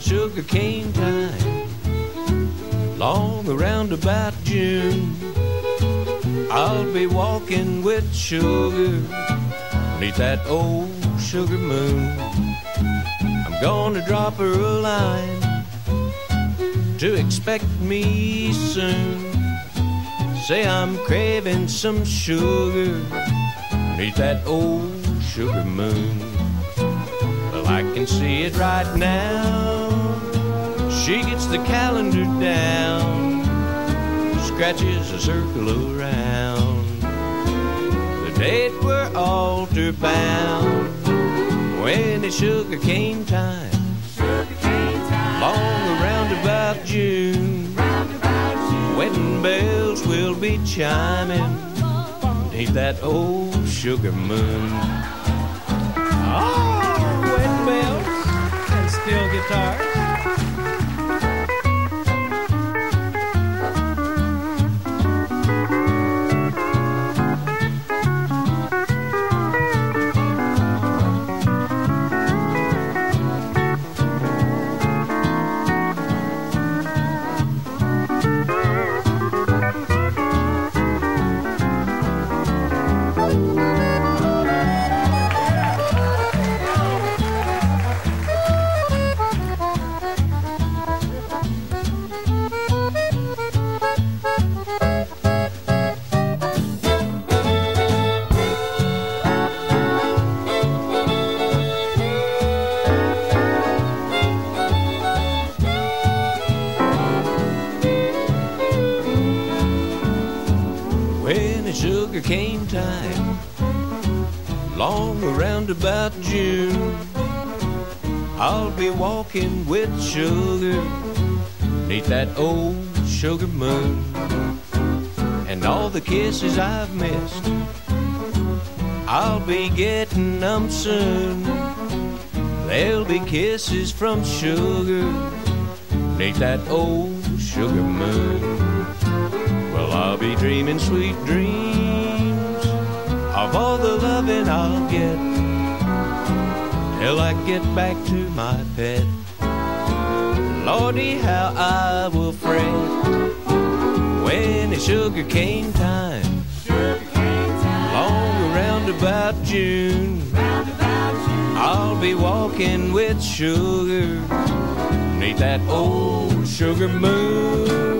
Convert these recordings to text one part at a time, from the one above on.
sugar cane time, long around about June, I'll be walking with sugar beneath that old sugar moon. I'm gonna drop her a line to expect me soon. Say I'm craving some sugar beneath that old sugar moon. Well, I can see it right now. She gets the calendar down, scratches a circle around the date we're altar bound when it's sugar cane time. Long around about June, wedding bells will be chiming beneath that old sugar moon. Oh, wedding bells and steel guitars. Sugar cane time, long around about June. I'll be walking with sugar neath that old sugar moon. And all the kisses I've missed, I'll be getting them soon. There'll be kisses from sugar neath that old sugar moon. Well, I'll be dreaming sweet dreams of all the loving I'll get till I get back to my pet. Lordy, how I will fret when it's sugar cane time. Long around about June, I'll be walking with sugar neath that old sugar moon.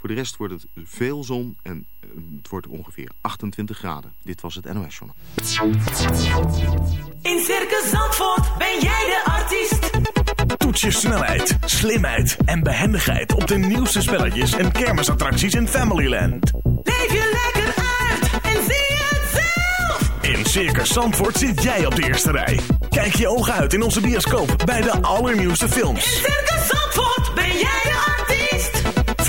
Voor de rest wordt het veel zon en eh, het wordt ongeveer 28 graden. Dit was het NOS Journal. In Circus Zandvoort ben jij de artiest. Toets je snelheid, slimheid en behendigheid op de nieuwste spelletjes en kermisattracties in Familyland. Leef je lekker uit en zie het zelf. In Circus Zandvoort zit jij op de eerste rij. Kijk je ogen uit in onze bioscoop bij de allernieuwste films. In Circus Zandvoort ben jij de artiest.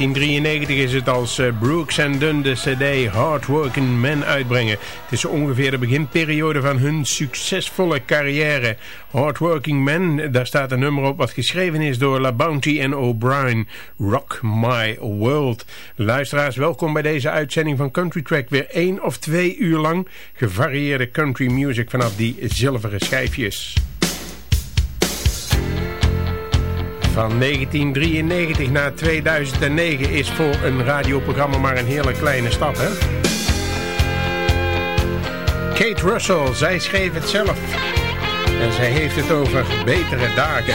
1993 is het als eh, Brooks Dunn de cd Hardworking Men uitbrengen. Het is ongeveer de beginperiode van hun succesvolle carrière. Hardworking Men, daar staat een nummer op wat geschreven is door La Bounty en O'Brien. Rock My World. Luisteraars, welkom bij deze uitzending van Country Track. Weer één of twee uur lang gevarieerde country music vanaf die zilveren schijfjes. Van 1993 naar 2009 is voor een radioprogramma maar een hele kleine stap, hè? Kate Russell, zij schreef het zelf. En zij heeft het over betere dagen.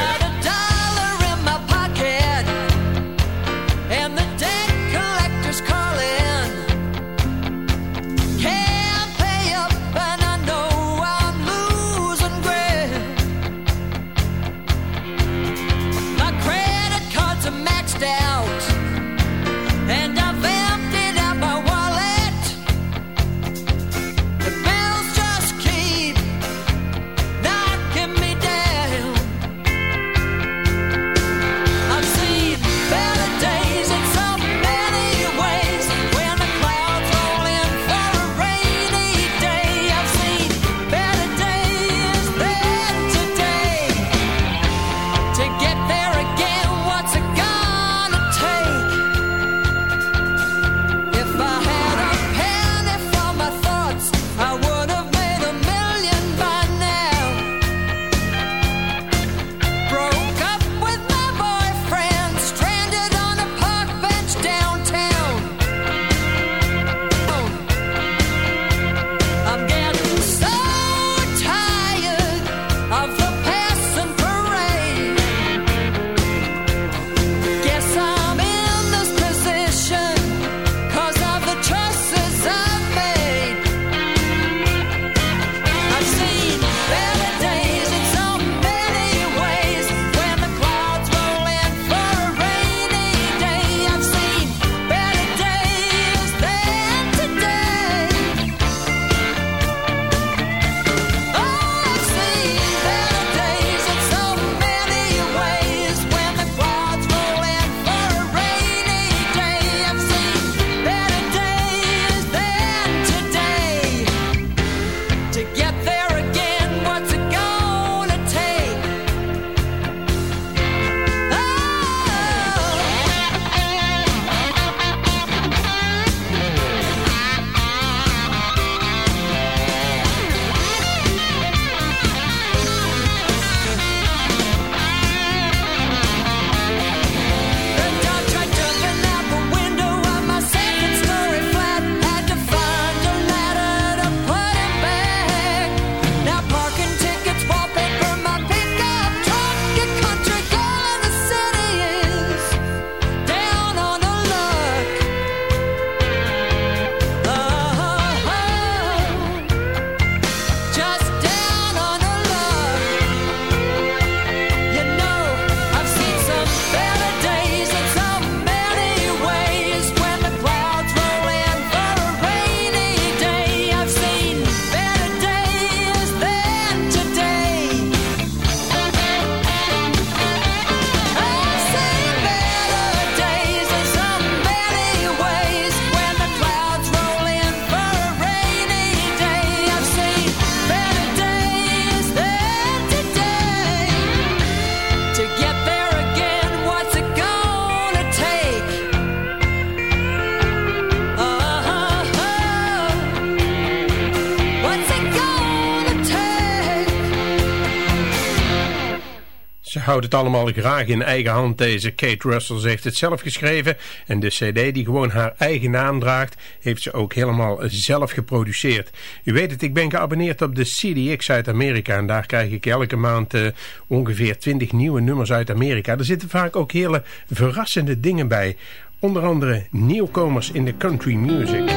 Houdt het allemaal graag in eigen hand. Deze Kate Russell heeft het zelf geschreven. En de cd die gewoon haar eigen naam draagt, heeft ze ook helemaal zelf geproduceerd. U weet het, ik ben geabonneerd op de CDX uit Amerika. En daar krijg ik elke maand uh, ongeveer 20 nieuwe nummers uit Amerika. Er zitten vaak ook hele verrassende dingen bij. Onder andere nieuwkomers in de country music.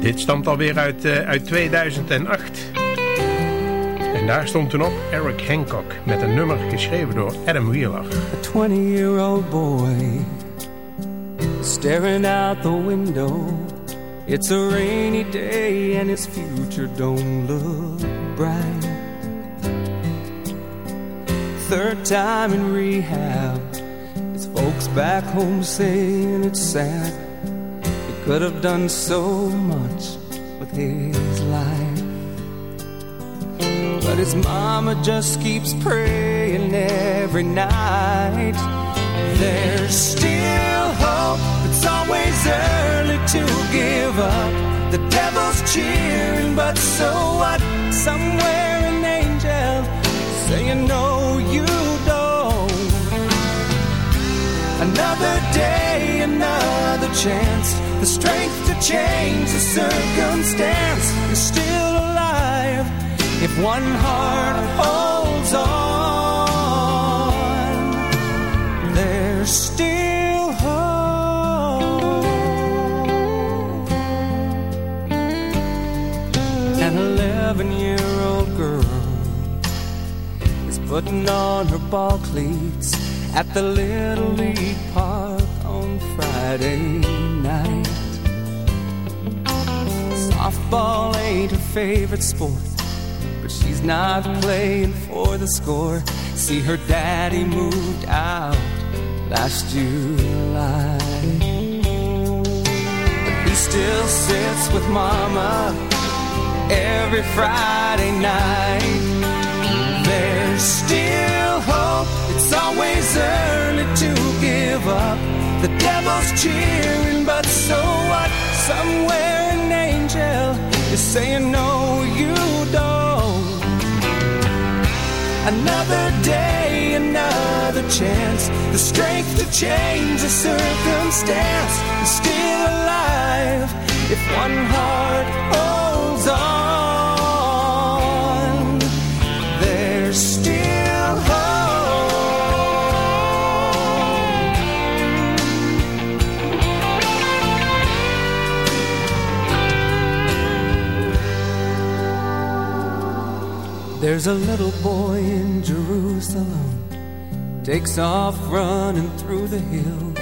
Dit stamt alweer uit, uh, uit 2008. Daar stond toen op Eric Hancock met een nummer geschreven door Adam Wheeler. A 20-year-old boy staring out the window. It's a rainy day and his future don't look bright. Third time in rehab. His folks back home saying it's sad. He could have done so much with his. But his mama just keeps praying every night. There's still hope, it's always early to give up. The devil's cheering, but so what? Somewhere an angel saying, No, you don't. Another day, another chance, the strength to change the circumstance. is still if one heart holds on. There's still hope. An 11 year old girl is putting on her ball cleats at the Little League Park on Friday night. Softball ain't her favorite sport, she's not playing for the score. See, her daddy moved out last July. But he still sits with mama every Friday night. There's still hope. It's always early to give up. The devil's cheering, but so what? Somewhere an angel is saying, No, you Another day, another chance. The strength to change the circumstance is still alive if one heart holds There's a little boy in Jerusalem, takes off running through the hills.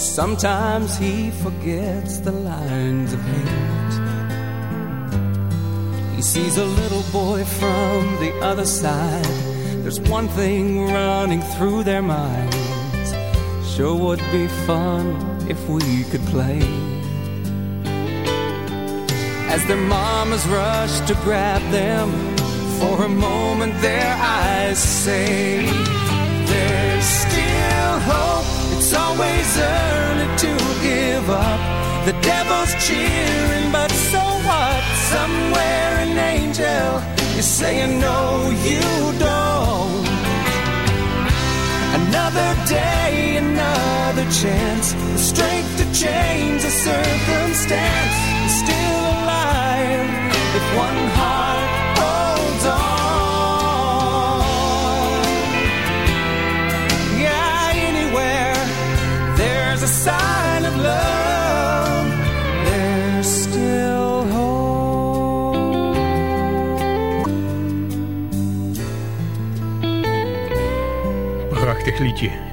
Sometimes he forgets the lines of hate. He sees a little boy from the other side. There's one thing running through their minds. Sure would be fun if we could play. As their mamas rush to grab them, for a moment their eyes say, There's still hope. It's always early to give up. The devil's cheering, but so what? Somewhere an angel is saying, No, you don't. Another day, another chance. The strength to change the circumstance is still alive if one heart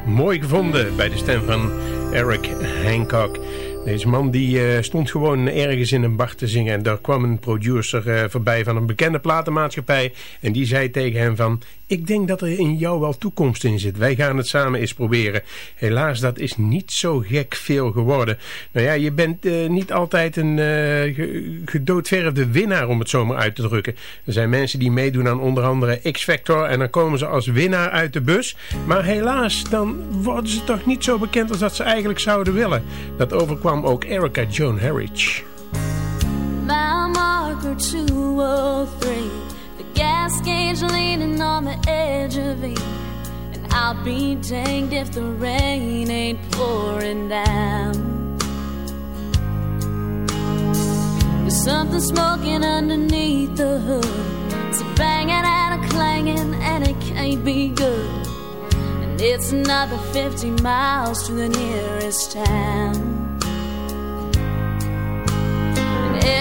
Mooi gevonden bij de stem van Eric Hancock. Deze man die eh, stond gewoon ergens in een bar te zingen. En daar kwam een producer eh, voorbij van een bekende platenmaatschappij. En die zei tegen hem van... Ik denk dat er in jou wel toekomst in zit. Wij gaan het samen eens proberen. Helaas, dat is niet zo gek veel geworden. Nou ja, je bent eh, niet altijd een ge- gedoodverfde winnaar om het zomaar uit te drukken. Er zijn mensen die meedoen aan onder andere X-Factor en dan komen ze als winnaar uit de bus. Maar helaas, dan worden ze toch niet zo bekend als dat ze eigenlijk zouden willen. Dat overkwam ook Erica Joan Harridge. Mile marker 203. The gas gauge leaning on the edge of E. And I'll be danged if the rain ain't pouring down. There's something smoking underneath the hood. It's a banging and a clanging, and it can't be good. And it's another 50 miles to the nearest town.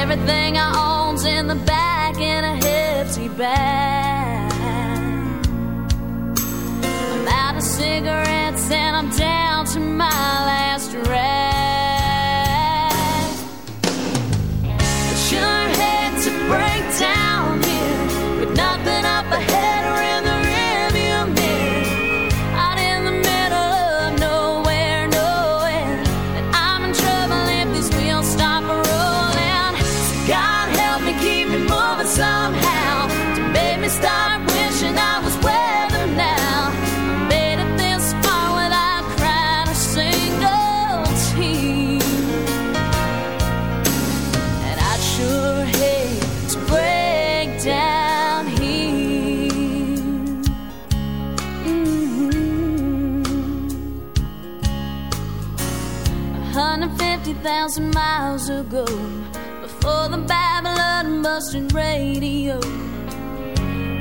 Everything I own's in the back in a hefty bag. I'm out of cigarettes and I'm down to my last rag. Thousand miles ago, before the Babylon busted radio.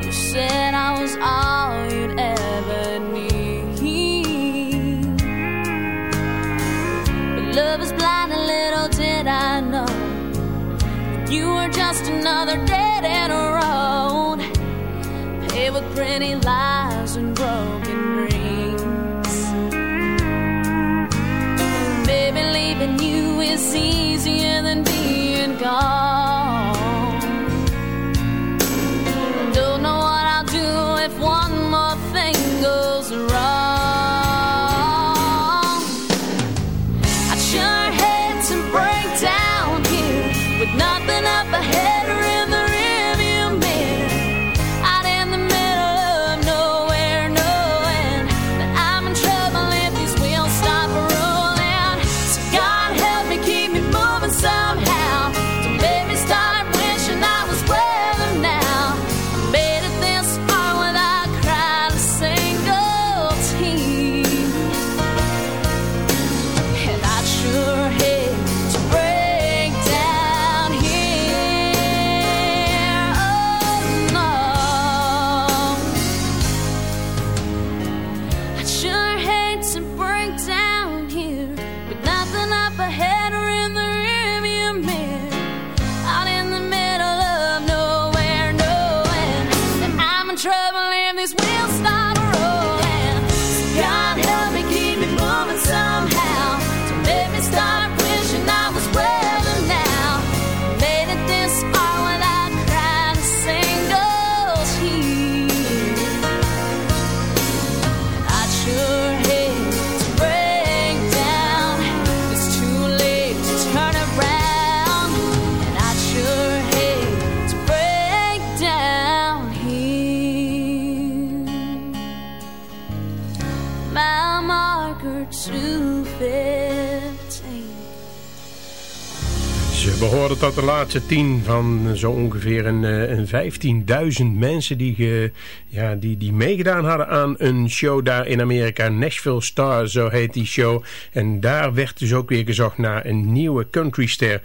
You said I was all you'd ever need. But love is blind, and little did I know you were just another dead end road, paved with pretty lies and broken Tot de laatste tien van zo ongeveer een, eh, een 15.000 mensen die, ge, ja, die, die meegedaan hadden aan een show daar in Amerika. Nashville Star, zo heet die show. En daar werd dus ook weer gezocht naar een nieuwe countryster.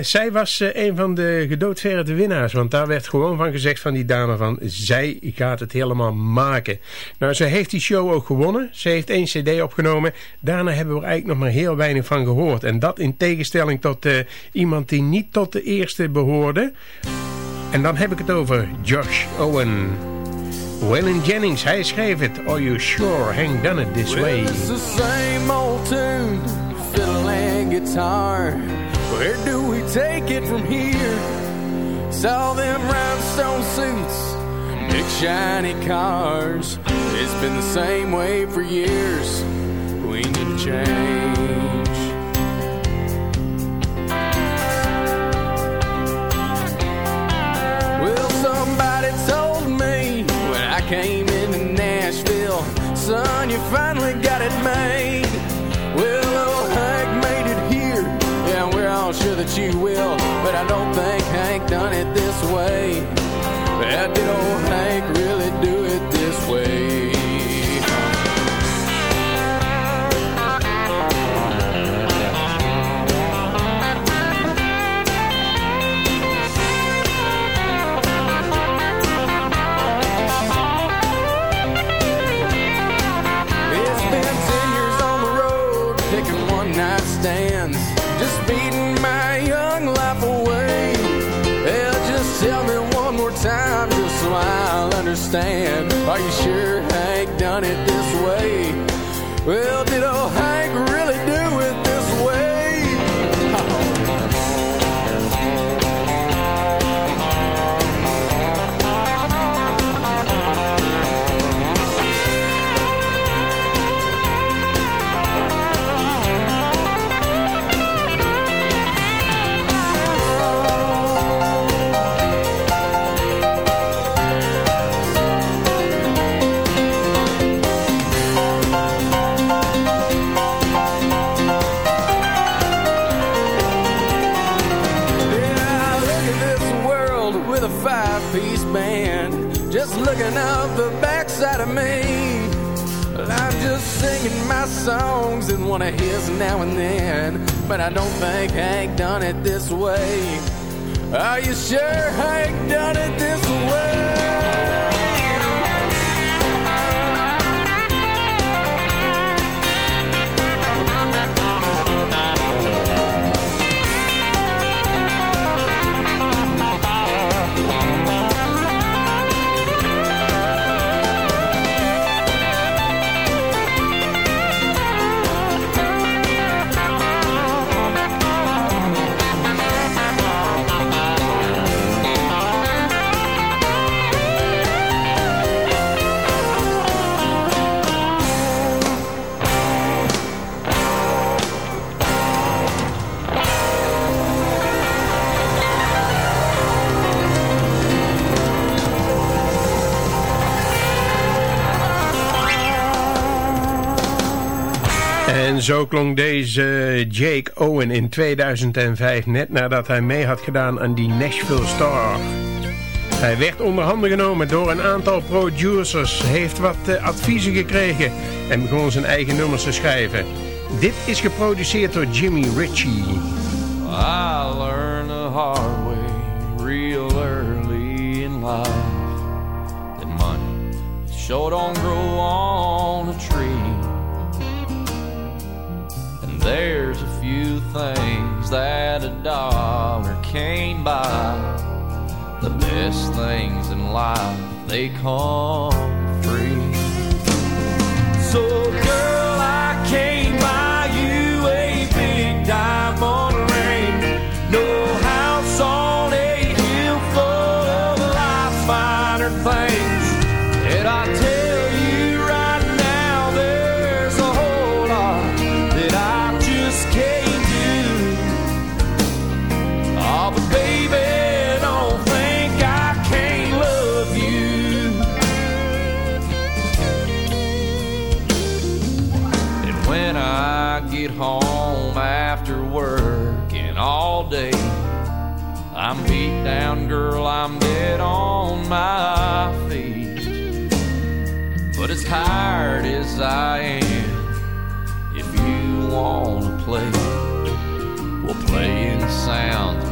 Zij was eh, een van de gedoodverde winnaars. Want daar werd gewoon van gezegd van die dame van... zij gaat het helemaal maken. Nou, ze heeft die show ook gewonnen. Ze heeft één cd opgenomen. Daarna hebben we eigenlijk nog maar heel weinig van gehoord. En dat in tegenstelling tot eh, iemand die niet tot de eerste behoorde. En dan heb ik het over Josh Owen. Waylon Jennings, hij schreef het. Are you sure Hank done it this way? Well, it's the same old tune, fiddle and guitar. Where do we take it from here? It's all them rhinestone suits, big shiny cars. It's been the same way for years. We need change. Son, you finally got it made. Well, old Hank made it here, yeah, we're all sure that you will, but I don't think Hank done it this way. Yeah, did old understand. Are you sure Hank done it this way? Well, did old don't think Hank done it this way. Are you sure Hank done it this way? zo klonk deze Jake Owen in 2005, net nadat hij mee had gedaan aan die Nashville Star. Hij werd onderhanden genomen door een aantal producers, heeft wat eh, adviezen gekregen en begon zijn eigen nummers te schrijven. Dit is geproduceerd door Jimmy Ritchie. I learned the hard way real early in life That money sure don't grow on a tree There's a few things that a dollar can't buy. The best things in life, they come free. So, girl, I can't buy. my feet. But as tired as I am, if you want to play, we'll play in sound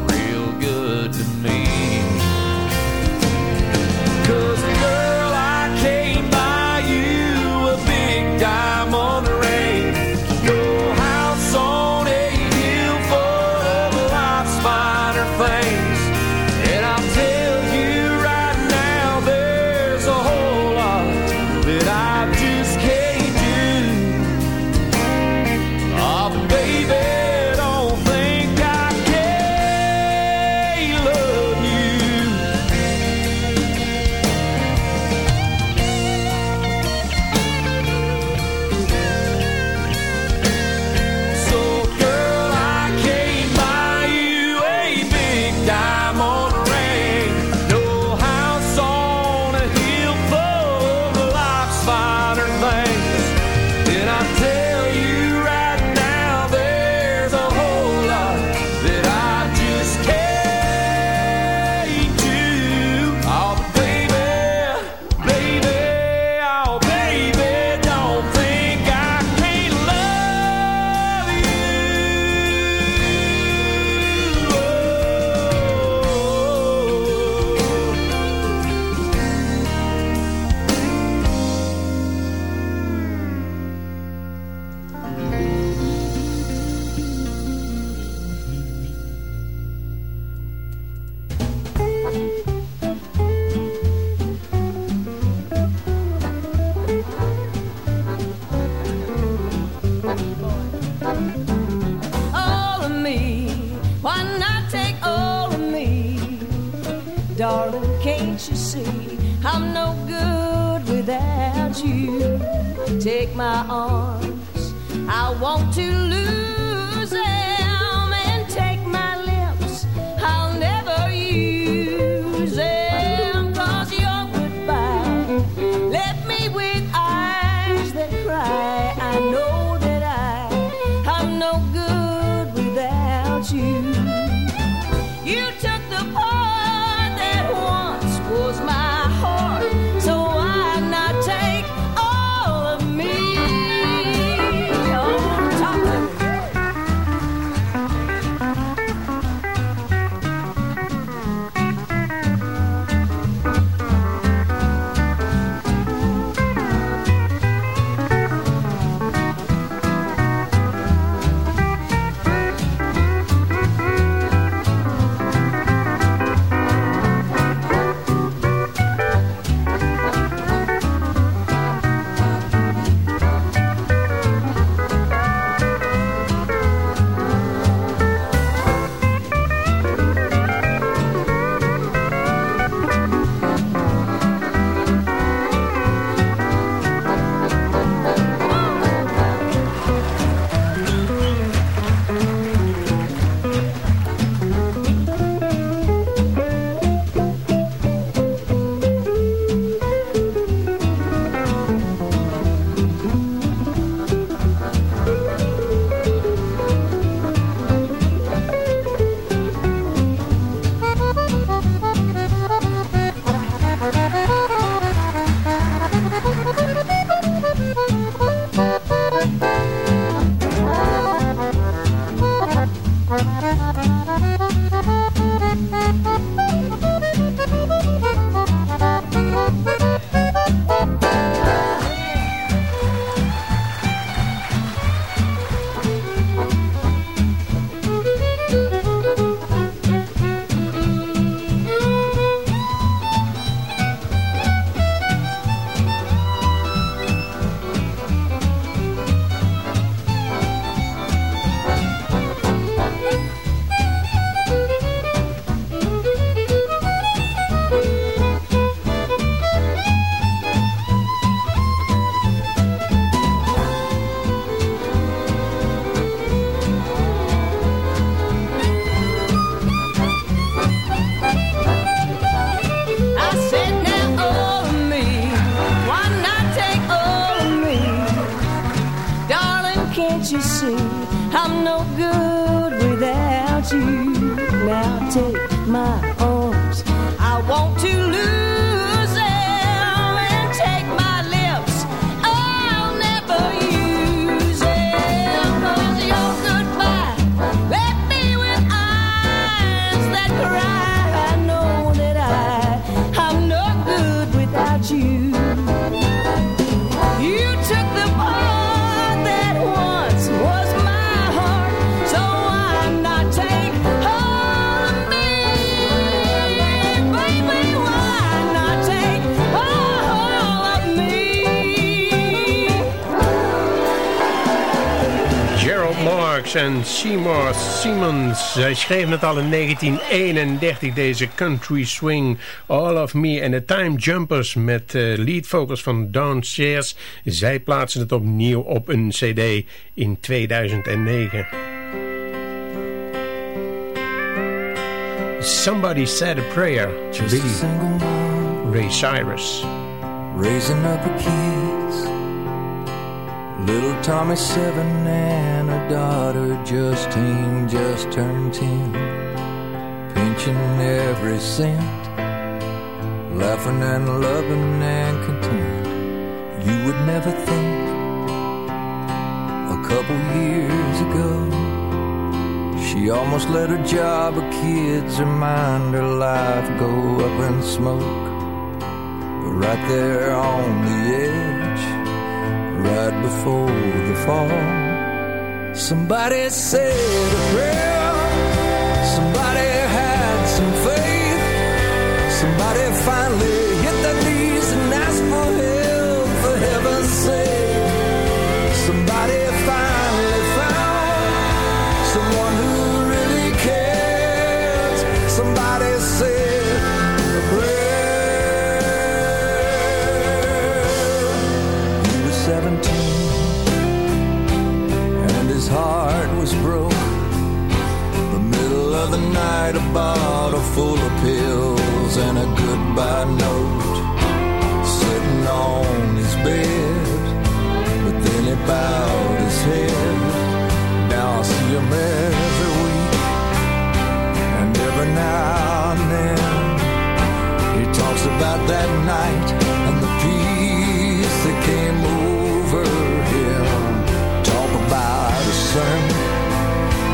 Seymour Simmons. Zij schreven het al in 1931, deze country swing. All of Me en de Time Jumpers met uh, lead vocals van Downstairs. Zij plaatsen het opnieuw op een cd in 2009. Somebody Said a Prayer. A Billy Ray Cyrus. raising up her kids. Little Tommy seven and her daughter Justine just turned ten, pinching every cent, laughing and loving and content. You would never think a couple years ago she almost let her job, her kids, her mind, her life go up in smoke. But right there on the edge, right before the fall, somebody said a prayer. Somebody had some faith. Somebody finally pills and a goodbye note sitting on his bed. But then he bowed his head. Now I see him every week and every now and then. He talks about that night and the peace that came over him. Talk about a sermon.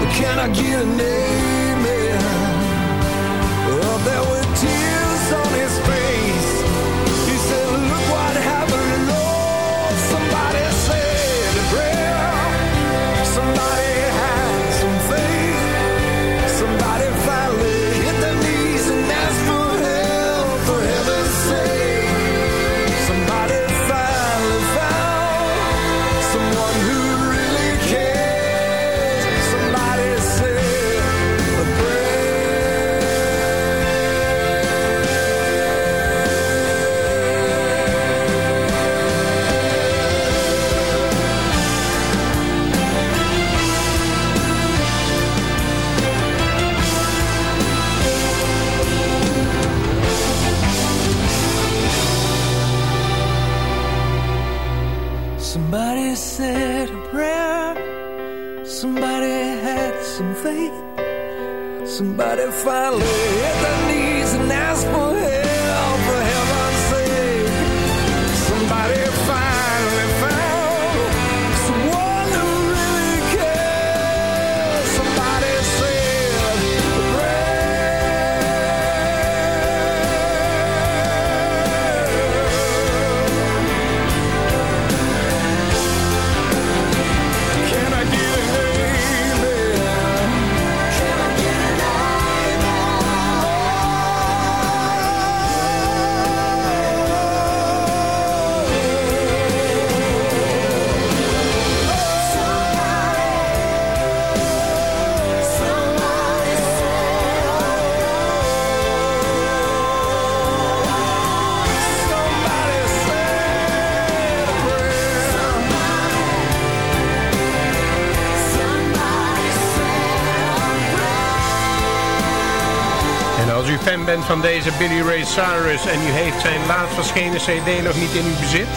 But can I get a amen? Van deze Billy Ray Cyrus en u heeft zijn laatst verschenen cd nog niet in uw bezit...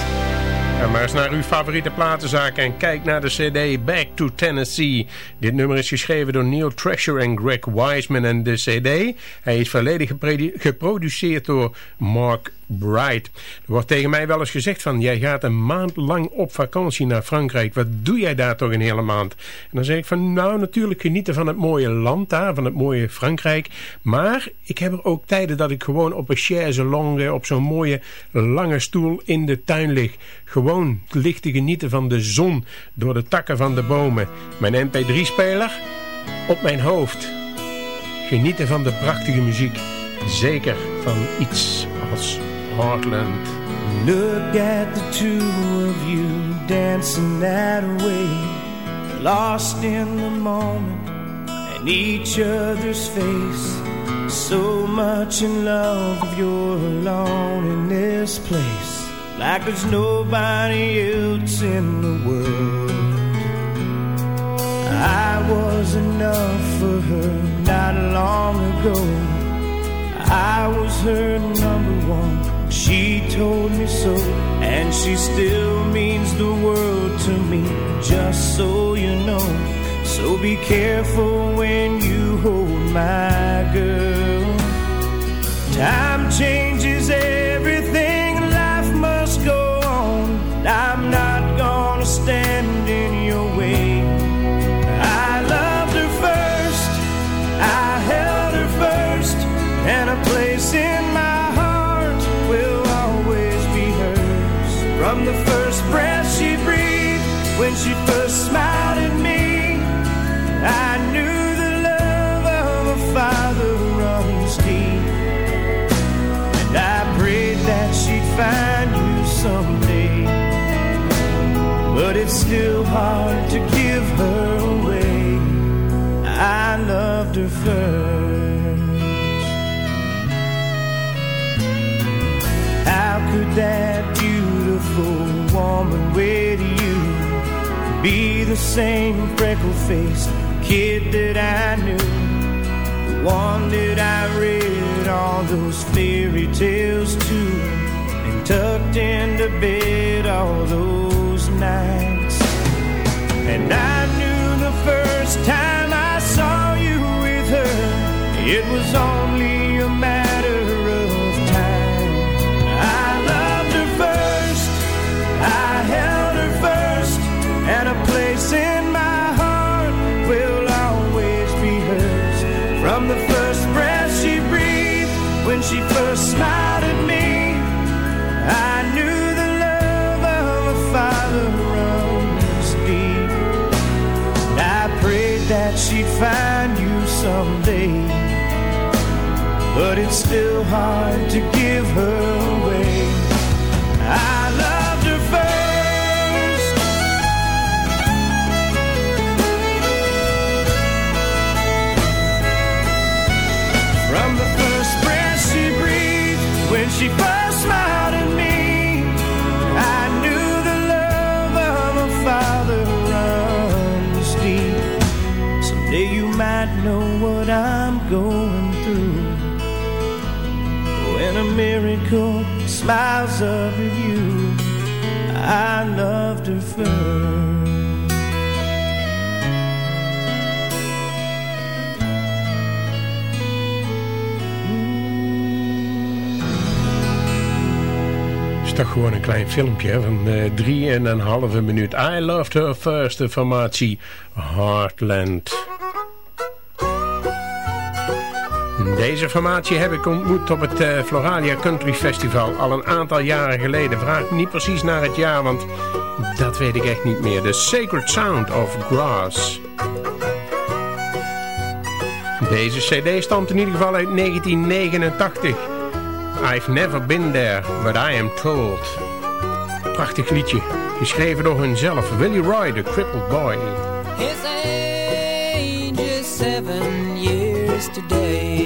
Ga maar eens naar uw favoriete platenzaak en kijk naar de cd Back to Tennessee. Dit nummer is geschreven door Neil Thrasher en Greg Wiseman en de cd. Hij is volledig geproduceerd door Mark Er wordt tegen mij wel eens gezegd van... jij gaat een maand lang op vakantie naar Frankrijk. Wat doe jij daar toch een hele maand? En dan zeg ik van... nou, natuurlijk genieten van het mooie land daar... van het mooie Frankrijk. Maar ik heb er ook tijden dat ik gewoon op een chaise longue... op zo'n mooie lange stoel in de tuin lig. Gewoon licht te genieten van de zon... door de takken van de bomen. Mijn mp3-speler op mijn hoofd. Genieten van de prachtige muziek. Zeker van iets als Heartland. Look at the two of you dancing that way, lost in the moment and each other's face. So much in love, you're alone in this place, like there's nobody else in the world. I was enough for her not long ago. I was her number one she told me so, and she still means the world to me, just so you know. So be careful when you hold my girl. Time changes everything, still hard to give her away. I loved her first. How could that beautiful woman with you be the same freckle faced kid that I knew, the one that I read all those fairy tales to, and tucked into bed all those nights. And I knew the first time I saw you with her, it was only but it's still hard to give her miracle smiles at you, I loved her first. is toch gewoon een klein filmpje van uh, drie en een halve minuut. I loved her first, de formatie Heartland. Deze formatie heb ik ontmoet op het uh, Floralia Country Festival al een aantal jaren geleden. Vraag niet precies naar het jaar, want dat weet ik echt niet meer. The Sacred Sound of Grass. Deze cd stamt in ieder geval uit 1989. I've never been there, but I am told. Prachtig liedje, geschreven door hunzelf. Willie Roy, the crippled boy. Seven years today.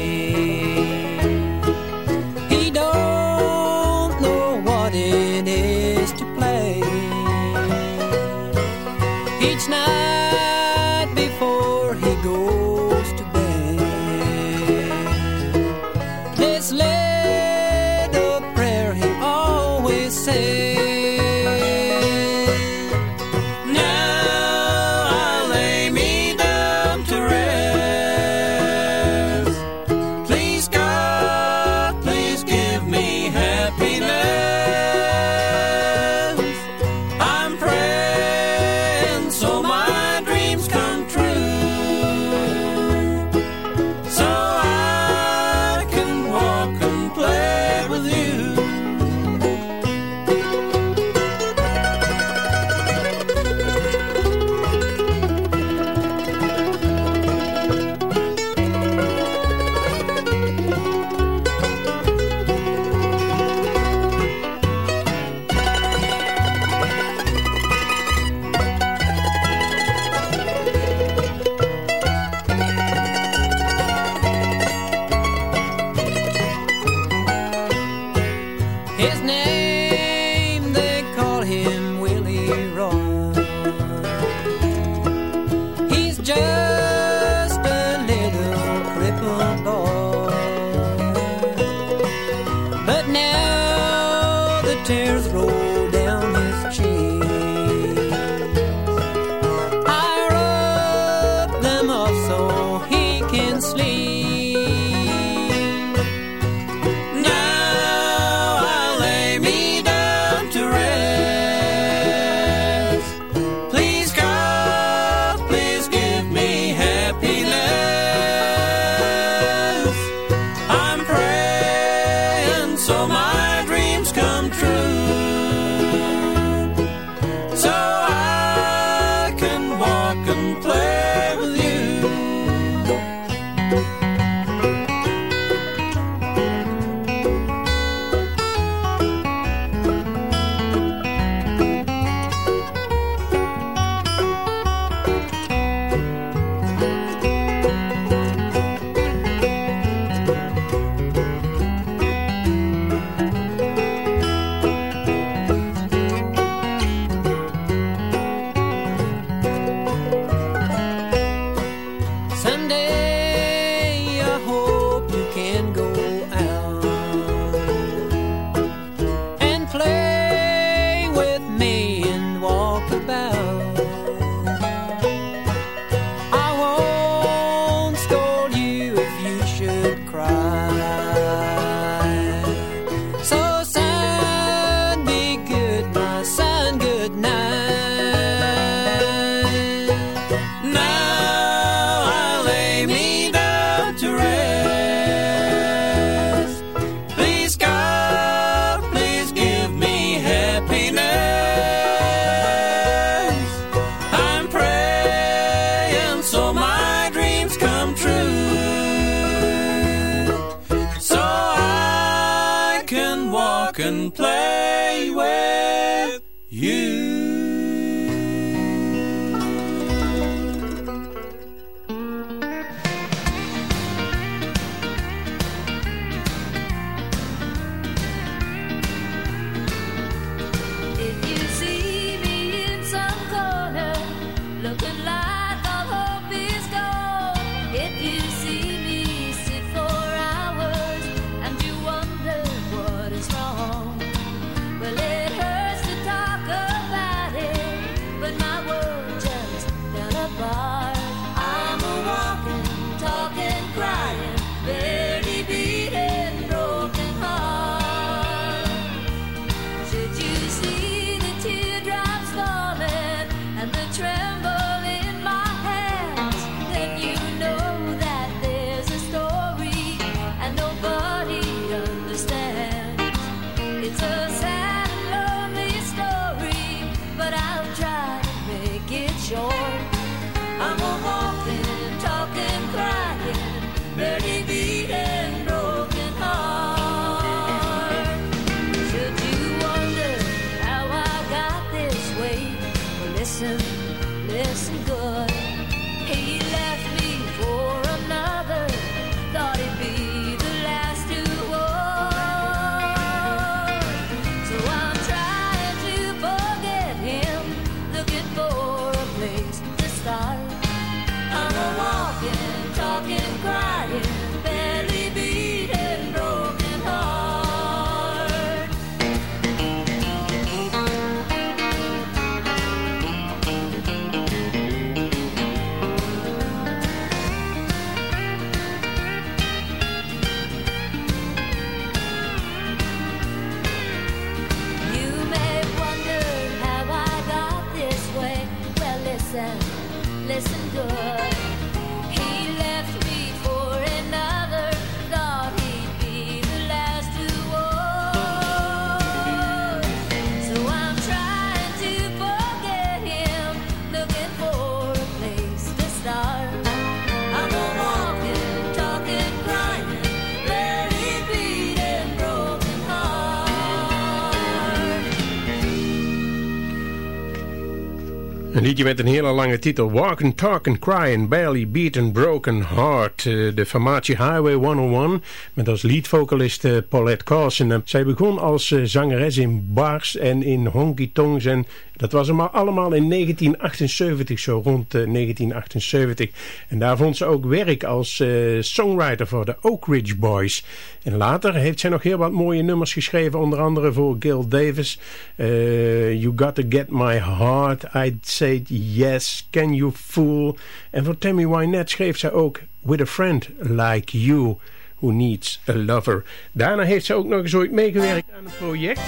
Liedje met een hele lange titel. Walk and Talk and Cry and Barely Beat and Broken Heart. Eh, de formatie Highway 101 met als leadvocalist uh, Paulette Carson. Zij begon als zangeres in bars en in honky tongs en dat was allemaal in 1978, zo rond 1978. En daar vond ze ook werk als songwriter voor de Oak Ridge Boys. En later heeft zij nog heel wat mooie nummers geschreven, onder andere voor Gil Davis. you Got To Get My Heart, I'd Say Yes, Can You Fool. En voor Tammy Wynette schreef zij ook With A Friend Like You Who Needs A Lover. Daarna heeft ze ook nog eens ooit meegewerkt aan een project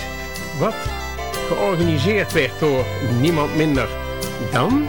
wat georganiseerd werd door niemand minder dan...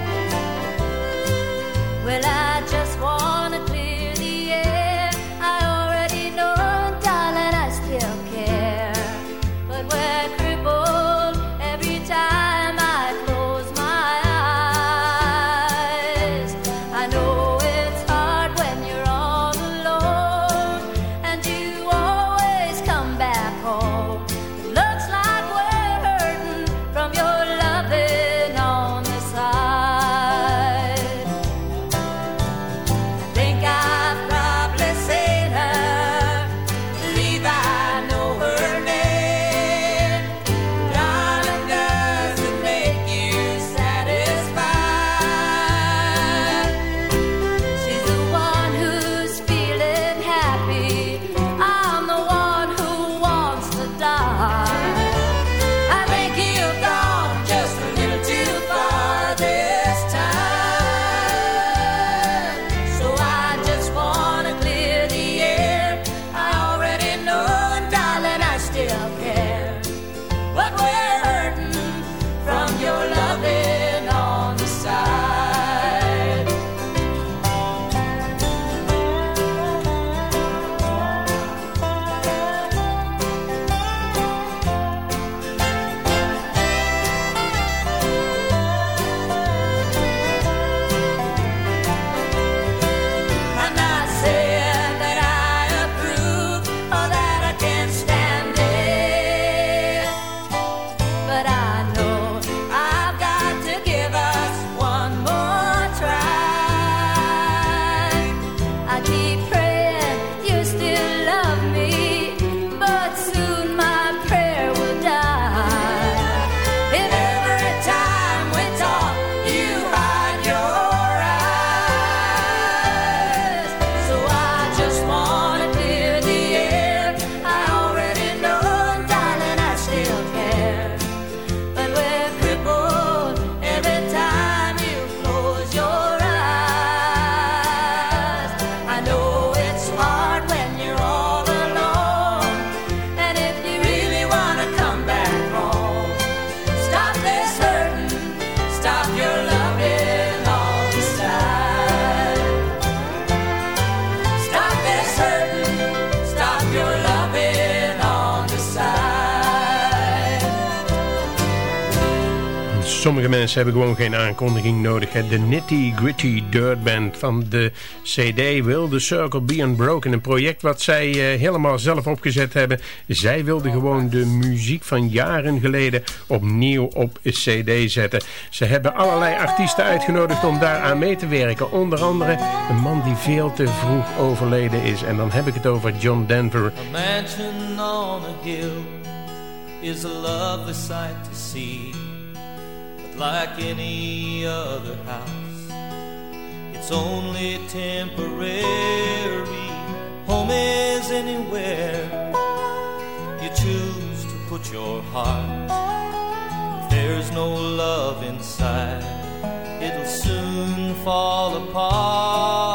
Mensen hebben gewoon geen aankondiging nodig. hè. De Nitty Gritty Dirt Band van de CD Will the Circle Be Unbroken. Een project wat zij eh, helemaal zelf opgezet hebben. Zij wilden gewoon de muziek van jaren geleden opnieuw op CD zetten. Ze hebben allerlei artiesten uitgenodigd om daar aan mee te werken. Onder andere een man die veel te vroeg overleden is. En dan heb ik het over John Denver. A on a hill is a lovely sight to see. Like any other house, it's only temporary. Home is anywhere you choose to put your heart. If there's no love inside, it'll soon fall apart.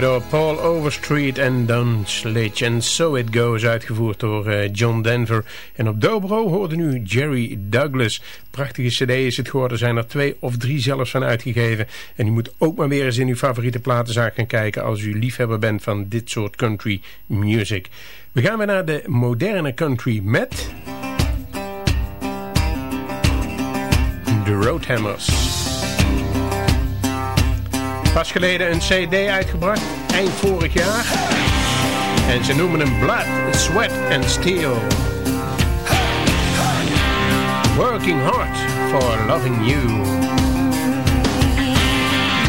Door Paul Overstreet en Don Sledge. En So It Goes, uitgevoerd door eh, John Denver. En op dobro hoorde nu Jerry Douglas. Prachtige cd is het geworden. Zijn er twee of drie zelfs van uitgegeven. En u moet ook maar weer eens in uw favoriete platenzaak gaan kijken... als u liefhebber bent van dit soort country music. We gaan weer naar de moderne country met... The Roadhammers. Pas geleden een cd uitgebracht, eind vorig jaar. En ze noemen hem Blood, Sweat and Steel. Working hard for loving you.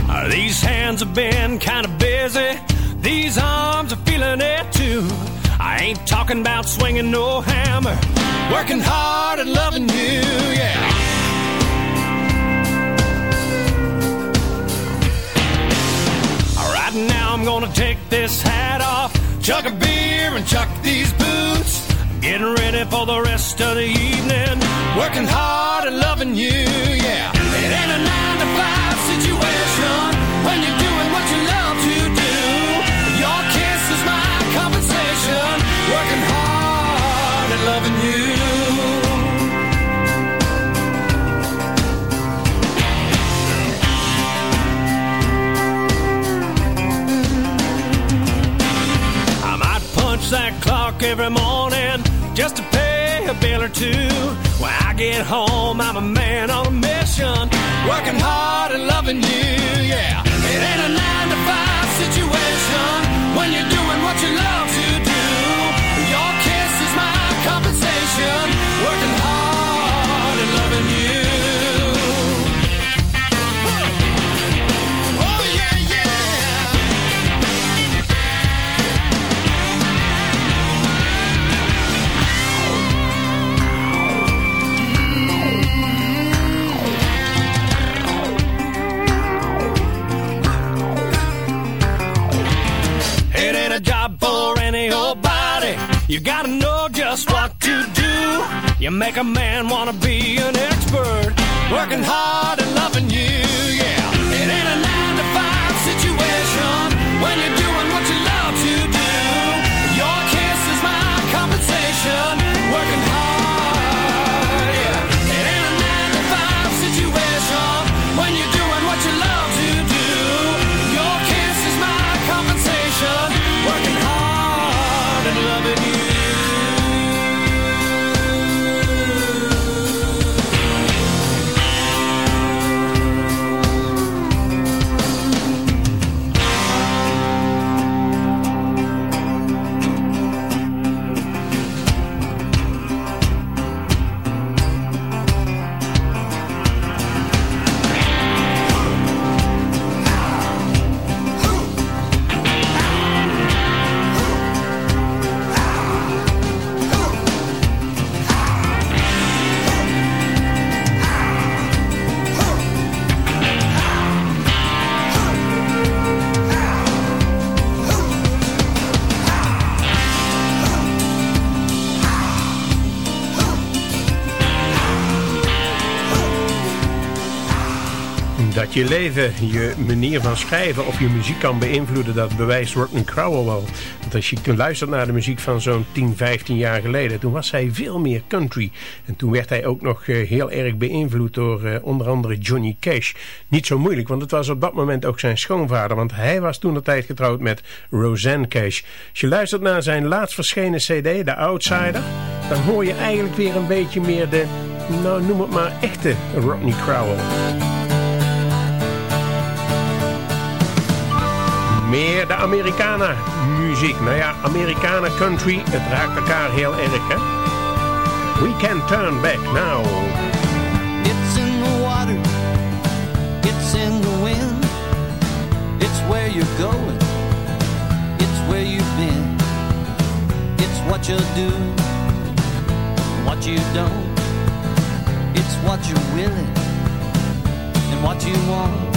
Uh, These hands have been kind of busy. These arms are feeling it too. I ain't talking about swinging no hammer. Working hard and loving you, yeah. Gonna take this hat off, chuck a beer and chuck these boots. Getting ready for the rest of the evening. Working hard and loving a bill or two. When I get home, I'm a man on a mission, working hard and loving you. Yeah, it ain't a nine to five situation when you're doing what You gotta know just what to do. You make a man wanna be an expert. Working hard and loving you, je leven, je manier van schrijven of je muziek kan beïnvloeden, dat bewijst Rodney Crowell wel. Want als je luistert naar de muziek van zo'n 10, 15 jaar geleden, toen was hij veel meer country. En toen werd hij ook nog eh, heel erg beïnvloed door uh, onder andere Johnny Cash. Niet zo moeilijk, want het was op dat moment ook zijn schoonvader, want hij was toen de tijd getrouwd met Roseanne Cash. Als je luistert naar zijn laatst verschenen cd, The Outsider, dan hoor je eigenlijk weer een beetje meer de, nou noem het maar, echte Rodney Crowell. Meer de Americana muziek. Nou ja, Americana country, het raakt elkaar heel erg, hè? We can turn back now. It's in the water, it's in the wind, it's where you're going, it's where you've been, it's what you do, what you don't, it's what you're willing, and what you want